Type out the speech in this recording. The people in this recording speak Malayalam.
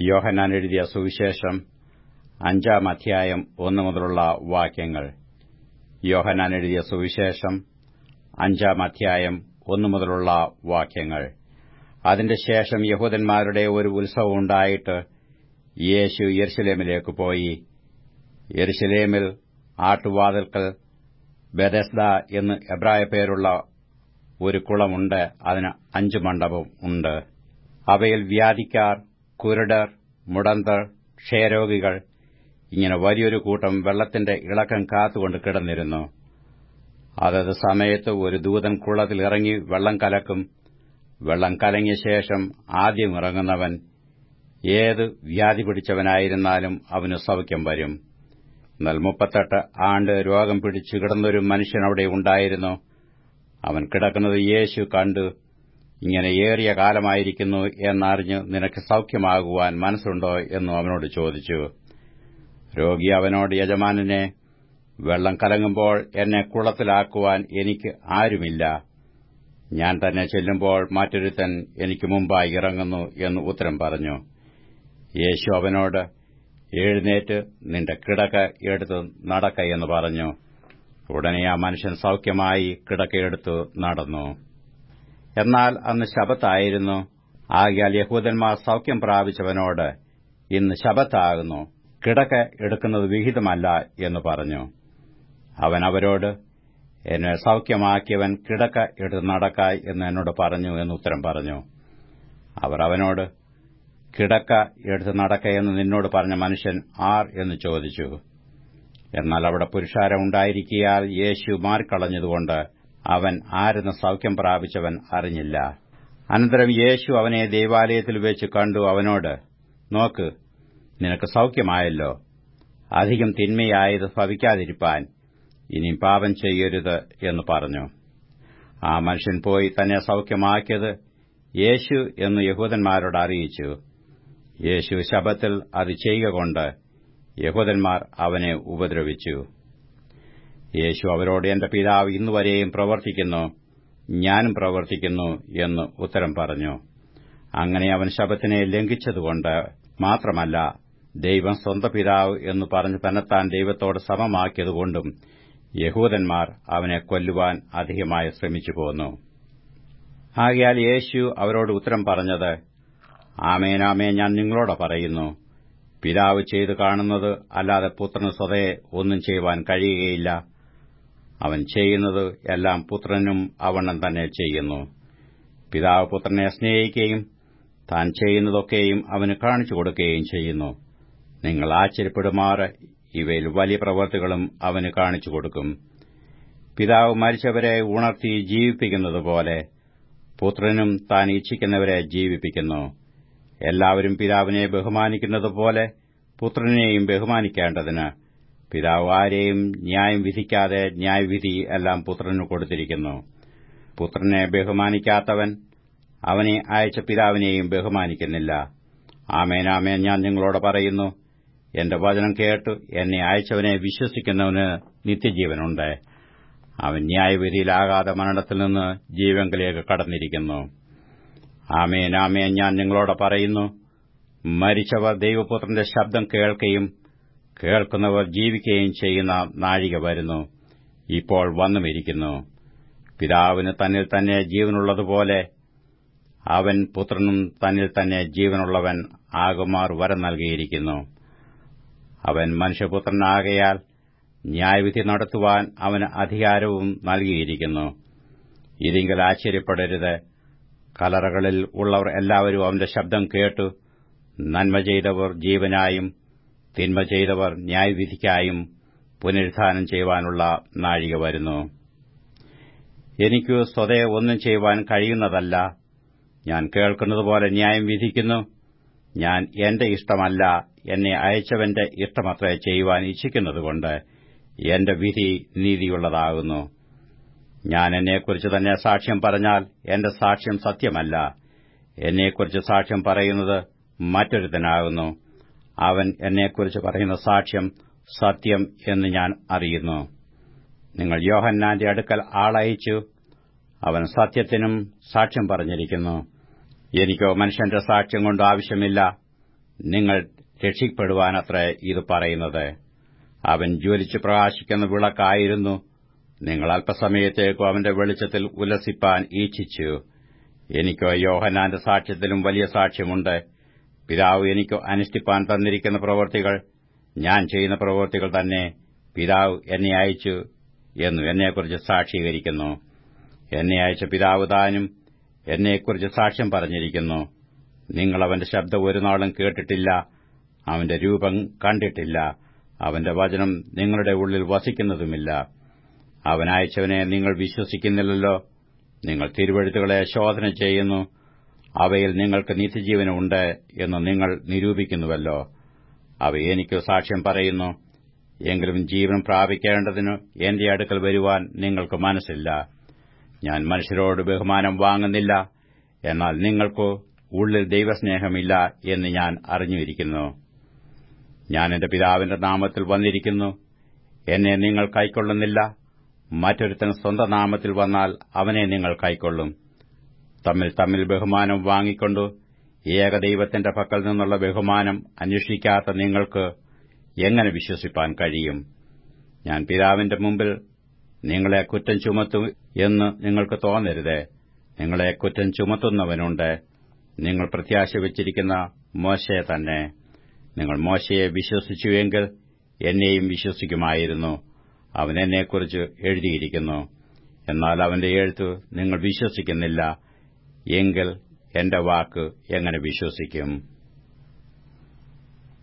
യോഹന്നാൻ എഴുതിയ സുവിശേഷം അഞ്ചാം അധ്യായം ഒന്നു മുതലുള്ള വാക്യങ്ങൾ. യോഹനാൻ എഴുതിയ സുവിശേഷം അഞ്ചാം അധ്യായം ഒന്നു മുതലുള്ള വാക്യങ്ങൾ. അതിന്റെ ശേഷം യഹൂദന്മാരുടെ ഒരു ഉത്സവം ഉണ്ടായിട്ട് യേശു യെരുശലേമിലേക്ക് പോയി. യെരുശലേമിൽ ആട്ടുവാതിൽക്കൽ ബെദസ്ദ എന്ന് എബ്രായ പേരുള്ള ഒരു കുളമുണ്ട്. അതിന് അഞ്ച് മണ്ഡപം ഉണ്ട്. അവയിൽ വ്യാധിക്കാർ കുരുടർ മുടന്തർ ക്ഷയരോഗികൾ ഇങ്ങനെ വലിയൊരു കൂട്ടം വെള്ളത്തിന്റെ ഇളക്കം കാത്തുകൊണ്ട് കിടന്നിരുന്നു. അതത് സമയത്ത് ഒരു ദൂതൻ കുളത്തിൽ ഇറങ്ങി വെള്ളം കലക്കും. വെള്ളം കലങ്ങിയ ശേഷം ആദ്യം ഇറങ്ങുന്നവൻ ഏത് വ്യാധി പിടിച്ചവനായിരുന്നാലും അവന് സൗഖ്യം വരും. എന്നാൽ മുപ്പത്തെട്ട് ആണ്ട് രോഗം പിടിച്ചു കിടന്നൊരു മനുഷ്യൻ അവിടെ ഉണ്ടായിരുന്നു. അവൻ കിടക്കുന്നത് യേശു കണ്ടു. ഇങ്ങനെ ഏറിയ കാലമായിരിക്കുന്നു എന്നറിഞ്ഞ് നിനക്ക് സൌഖ്യമാകുവാൻ മനസ്സുണ്ടോ എന്നും അവനോട് ചോദിച്ചു. രോഗി അവനോട് യജമാനനെ വെള്ളം കലങ്ങുമ്പോൾ എന്നെ കുളത്തിലാക്കുവാൻ എനിക്ക് ആരുമില്ല. ഞാൻ തന്നെ ചെല്ലുമ്പോൾ മറ്റൊരുത്തൻ എനിക്ക് മുമ്പായി ഇറങ്ങുന്നു എന്ന് ഉത്തരം പറഞ്ഞു. യേശു അവനോട് എഴുന്നേറ്റ് നിന്റെ കിടക്ക എടുത്ത് നടക്ക എന്ന് പറഞ്ഞു. ഉടനെ ആ മനുഷ്യൻ സൌഖ്യമായി കിടക്കയെടുത്തു നടന്നു. എന്നാൽ അന്ന് ശബത്തായിരുന്നു ആകിയാൽ യഹൂദന്മാർ സൌഖ്യം പ്രാപിച്ചവനോട് ഇന്ന് ശബത്താകുന്നു കിടക്ക എടുക്കുന്നത് വിഹിതമല്ല എന്ന് പറഞ്ഞു. അവൻ അവരോട് എന്നെ സൌഖ്യമാക്കിയവൻ കിടക്ക എടുത്ത് നടക്കായി എന്ന് എന്നോട് പറഞ്ഞു എന്ന് ഉത്തരം പറഞ്ഞു. അവർ അവനോട് കിടക്ക എടുത്ത് നടക്കയെന്ന് നിന്നോട് പറഞ്ഞ മനുഷ്യൻ ആർ എന്ന് ചോദിച്ചു. എന്നാൽ അവിടെ പുരുഷാരം ഉണ്ടായിരിക്കാൽ യേശു മാറിക്കളഞ്ഞതുകൊണ്ട് അവൻ ആരെന്ന് സൌഖ്യം പ്രാപിച്ചവൻ അറിഞ്ഞില്ല. അനന്തരം യേശു അവനെ ദേവാലയത്തിൽ വെച്ച് കണ്ടു. അവനോട് നോക്ക് നിനക്ക് സൌഖ്യമായല്ലോ. അധികം തിന്മയായത് ഭവിക്കാതിരിപ്പാൻ ഇനി പാപം ചെയ്യരുത് എന്ന് പറഞ്ഞു. ആ മനുഷ്യൻ പോയി തന്നെ സൌഖ്യമാക്കിയത് യേശു എന്ന് യഹൂദന്മാരോട് അറിയിച്ചു. യേശു ശബത്തിൽ അത് ചെയ്യുക കൊണ്ട് യഹൂദന്മാർ അവനെ ഉപദ്രവിച്ചു. യേശു അവരോട് എന്റെ പിതാവ് ഇന്നുവരെയും പ്രവർത്തിക്കുന്നു ഞാനും പ്രവർത്തിക്കുന്നു എന്ന് ഉത്തരം പറഞ്ഞു. അങ്ങനെ അവൻ ശബത്തിനെ ലംഘിച്ചതുകൊണ്ട് മാത്രമല്ല ദൈവം സ്വന്തം പിതാവ് എന്ന് പറഞ്ഞ് തന്നെത്താൻ ദൈവത്തോട് സമമാക്കിയതുകൊണ്ടും യഹൂദന്മാർ അവനെ കൊല്ലുവാൻ അധികമായി ശ്രമിച്ചു പോന്നു. ആകയാൽ യേശു അവരോട് ഉത്തരം പറഞ്ഞത് ആമേനാമേ ഞാൻ നിങ്ങളോട് പറയുന്നു. പിതാവ് ചെയ്തു കാണുന്നത് അല്ലാതെ പുത്രന് സ്വതയെ ഒന്നും ചെയ്യുവാൻ കഴിയുകയില്ല. അവൻ ചെയ്യുന്നത് എല്ലാം പുത്രനും അവണ്ണം തന്നെ ചെയ്യുന്നു. പിതാവ് പുത്രനെ സ്നേഹിക്കുകയും താൻ ചെയ്യുന്നതൊക്കെയും അവന് കാണിച്ചു കൊടുക്കുകയും ചെയ്യുന്നു. നിങ്ങൾ ആശ്ചര്യപ്പെടുമാറ് ഇവയിൽ വലിയ പ്രവൃത്തികളും അവന് കാണിച്ചു കൊടുക്കും. പിതാവ് മരിച്ചവരെ ഉണർത്തി ജീവിപ്പിക്കുന്നതുപോലെ പുത്രനും താൻ ഇച്ഛിക്കുന്നവരെ ജീവിപ്പിക്കുന്നു. എല്ലാവരും പിതാവിനെ ബഹുമാനിക്കുന്നതുപോലെ പുത്രനെയും ബഹുമാനിക്കേണ്ടതിന് പിതാവ് ആരെയും ന്യായം വിധിക്കാതെ ന്യായവിധി എല്ലാം പുത്രന് കൊടുത്തിരിക്കുന്നു. പുത്രനെ ബഹുമാനിക്കാത്തവൻ അവനെ അയച്ച പിതാവിനെയും ബഹുമാനിക്കുന്നില്ല. ആമേനാമേൻ ഞാൻ നിങ്ങളോട് പറയുന്നു. എന്റെ വചനം കേട്ട് എന്നെ അയച്ചവനെ വിശ്വസിക്കുന്നവന് നിത്യജീവനുണ്ട്. അവൻ ന്യായവിധിയിലാകാതെ മരണത്തിൽ നിന്ന് ജീവങ്കിലേക്ക് കടന്നിരിക്കുന്നു. ആമേൻ ഞാൻ നിങ്ങളോട് പറയുന്നു. മരിച്ചവർ ദൈവപുത്രന്റെ ശബ്ദം കേൾക്കുകയും കേൾക്കുന്നവർ ജീവിക്കുകയും ചെയ്യുന്ന നാഴിക വരുന്നു. ഇപ്പോൾ വന്നുമിരിക്കുന്നു. പിതാവിന് തന്നിൽ തന്നെ ജീവനുള്ളതുപോലെ അവൻ പുത്രനും തന്നിൽ തന്നെ ജീവനുള്ളവൻ ആകുമാർ വരം നൽകിയിരിക്കുന്നു. അവൻ മനുഷ്യപുത്രനാകയാൽ ന്യായവിധി നടത്തുവാൻ അവന് അധികാരവും നൽകിയിരിക്കുന്നു. ഇതിങ്കിൽ ആശ്ചര്യപ്പെടരുത്. കലറകളിൽ ഉള്ളവർ എല്ലാവരും അവന്റെ ശബ്ദം കേട്ടു. നന്മ ചെയ്തവർ ജീവനായും തിന്മ ചെയ്തവർ ന്യായവിധിക്കായും പുനരുദ്ധാനം ചെയ്യുവാനുള്ള നാഴിക വരുന്നു. എനിക്ക് സ്വതയെ ഒന്നും ചെയ്യുവാൻ കഴിയുന്നതല്ല. ഞാൻ കേൾക്കുന്നതുപോലെ ന്യായം വിധിക്കുന്നു. ഞാൻ എന്റെ ഇഷ്ടമല്ല. എന്നെ അയച്ചവന്റെ ഇഷ്ടമത്രേ ചെയ്യുവാൻ ഇച്ഛിക്കുന്നതുകൊണ്ട് എന്റെ വിധി നീതിയുള്ളതാകുന്നു. ഞാൻ എന്നെക്കുറിച്ച് തന്നെ സാക്ഷ്യം പറഞ്ഞാൽ എന്റെ സാക്ഷ്യം സത്യമല്ല. എന്നെക്കുറിച്ച് സാക്ഷ്യം പറയുന്നത് മറ്റൊരുത്തനാകുന്നു. അവൻ എന്നെക്കുറിച്ച് പറയുന്ന സാക്ഷ്യം സത്യം എന്ന് ഞാൻ അറിയുന്നു. നിങ്ങൾ യോഹന്നാന്റെ അടുക്കൽ ആളയച്ചു. അവൻ സത്യത്തിനും സാക്ഷ്യം പറഞ്ഞിരിക്കുന്നു. എനിക്കോ മനുഷ്യന്റെ സാക്ഷ്യം കൊണ്ട് ആവശ്യമില്ല. നിങ്ങൾ രക്ഷിക്കപ്പെടുവാനത്രേ ഇത് പറയുന്നത്. അവൻ ജ്വലിച്ചു പ്രകാശിക്കുന്ന വിളക്കായിരുന്നു. നിങ്ങൾ അല്പസമയത്തേക്കോ അവന്റെ വെളിച്ചത്തിൽ ഉലസിപ്പാൻ ഈച്ഛിച്ചു. എനിക്കോ യോഹനാന്റെ സാക്ഷ്യത്തിലും വലിയ സാക്ഷ്യമുണ്ട്. പിതാവ് എനിക്ക് അനുഷ്ഠിപ്പാൻ തന്നിരിക്കുന്ന പ്രവൃത്തികൾ ഞാൻ ചെയ്യുന്ന പ്രവൃത്തികൾ തന്നെ പിതാവ് എന്നെ അയച്ചു എന്നു എന്നെക്കുറിച്ച് സാക്ഷീകരിക്കുന്നു. എന്നെ അയച്ച പിതാവ് താനും എന്നെക്കുറിച്ച് സാക്ഷ്യം പറഞ്ഞിരിക്കുന്നു. നിങ്ങൾ അവന്റെ ശബ്ദം ഒരു നാളും കേട്ടിട്ടില്ല അവന്റെ രൂപം കണ്ടിട്ടില്ല അവന്റെ വചനം നിങ്ങളുടെ ഉള്ളിൽ വസിക്കുന്നതുമില്ല. അവൻ അയച്ചവനെ നിങ്ങൾ വിശ്വസിക്കുന്നില്ലല്ലോ നിങ്ങൾ തിരുവഴുത്തുകളെ ശോധന ചെയ്യുന്നു അവയിൽ നിങ്ങൾക്ക് നിത്യജീവനുണ്ട് എന്ന് നിങ്ങൾ നിരൂപിക്കുന്നുവല്ലോ. അവ എനിക്ക് സാക്ഷ്യം പറയുന്നു. എങ്കിലും ജീവൻ പ്രാപിക്കേണ്ടതിന് എന്റെ അടുക്കൽ വരുവാൻ നിങ്ങൾക്ക് മനസ്സില്ല. ഞാൻ മനുഷ്യരോട് ബഹുമാനം വാങ്ങുന്നില്ല. എന്നാൽ നിങ്ങൾക്ക് ഉള്ളിൽ ദൈവസ്നേഹമില്ല എന്ന് ഞാൻ അറിഞ്ഞിരിക്കുന്നു. ഞാൻ എന്റെ പിതാവിന്റെ നാമത്തിൽ വന്നിരിക്കുന്നു. എന്നെ നിങ്ങൾ കൈക്കൊള്ളുന്നില്ല. മറ്റൊരുത്തൻ സ്വന്തം നാമത്തിൽ വന്നാൽ അവനെ നിങ്ങൾ കൈക്കൊള്ളും. തമ്മിൽ തമ്മിൽ ബഹുമാനം വാങ്ങിക്കൊണ്ടു ഏകദൈവത്തിന്റെ പക്കൽ നിന്നുള്ള ബഹുമാനം അന്വേഷിക്കാത്ത നിങ്ങൾക്ക് എങ്ങനെ വിശ്വസിപ്പാൻ കഴിയും? ഞാൻ പിതാവിന്റെ മുമ്പിൽ നിങ്ങളെ കുറ്റം ചുമത്തും എന്ന് നിങ്ങൾക്ക് തോന്നരുത്. നിങ്ങളെ കുറ്റം ചുമത്തുന്നവനുണ്ട്. നിങ്ങൾ പ്രത്യാശ വച്ചിരിക്കുന്ന മോശയെ തന്നെ. നിങ്ങൾ മോശയെ വിശ്വസിച്ചുവെങ്കിൽ എന്നെയും വിശ്വസിക്കുമായിരുന്നു. അവൻ എന്നെക്കുറിച്ച് എഴുതിയിരിക്കുന്നു. എന്നാൽ അവന്റെ എഴുത്ത് നിങ്ങൾ വിശ്വസിക്കുന്നില്ല. എങ്കിൽ എന്റെ വാക്ക് എങ്ങനെ വിശ്വസിക്കും?